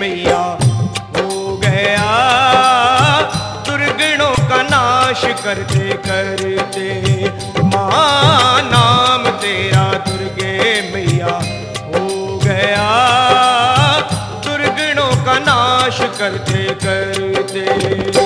मैया हो गया। दुर्गुणों का नाश करते करते माँ, नाम तेरा दुर्गे मैया हो गया। दुर्गुणों का नाश करते करते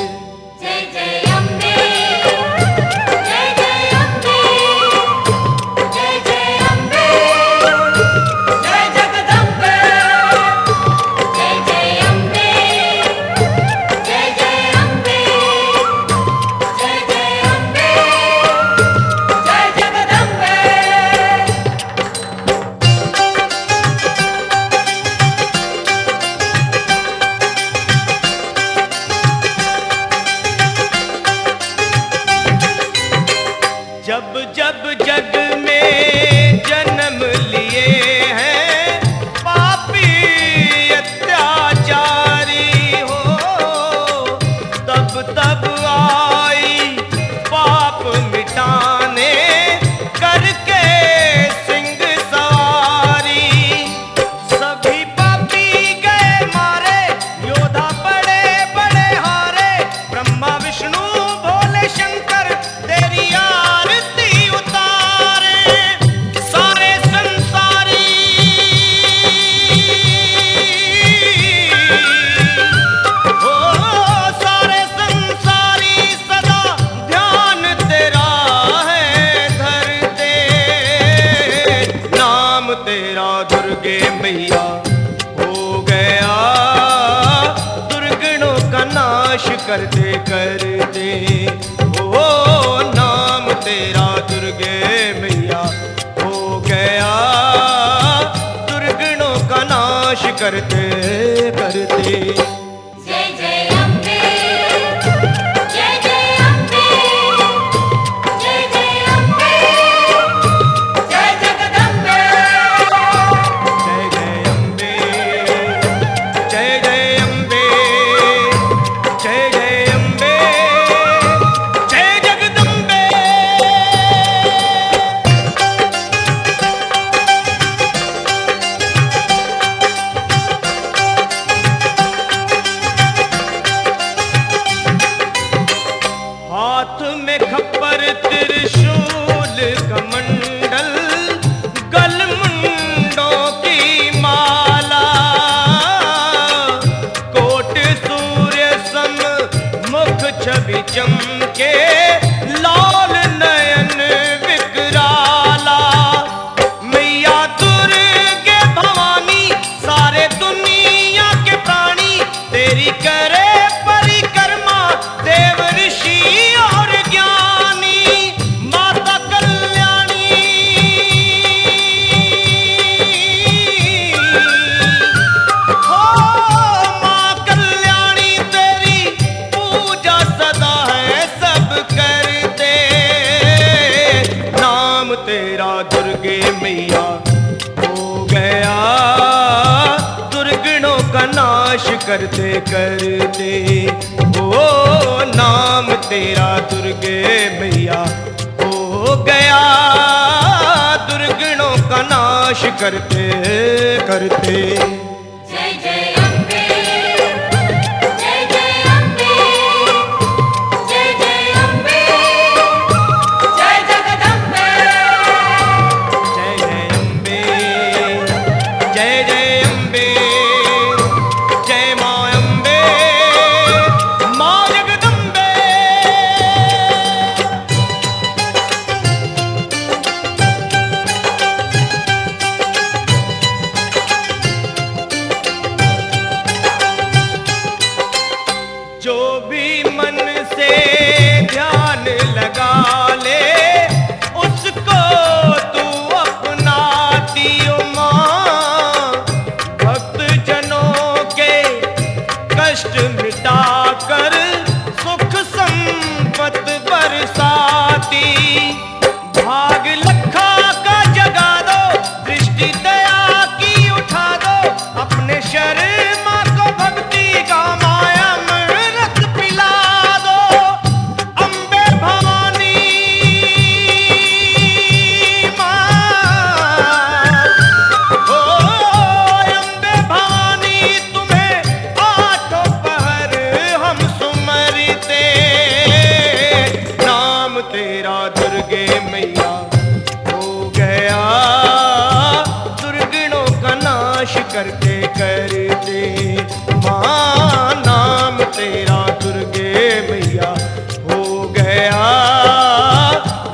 जग में जन्म लिए हैं। तेरा दुर्गे मैया हो गया। दुर्गणों का नाश करते करते में खप्पर त्रिशूल कमंडल गलमुंडों की माला। कोट सूर्य सम मुख छवि चमके करते करते। ओ नाम तेरा दुर्गे भैया हो गया दुर्गणों का नाश करते करते। भी मन से दुर्गे मैया हो गया। दुर्गुणों का नाश करते करते माँ नाम तेरा दुर्गे मैया हो गया।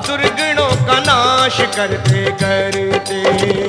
दुर्गुणों का नाश करते करते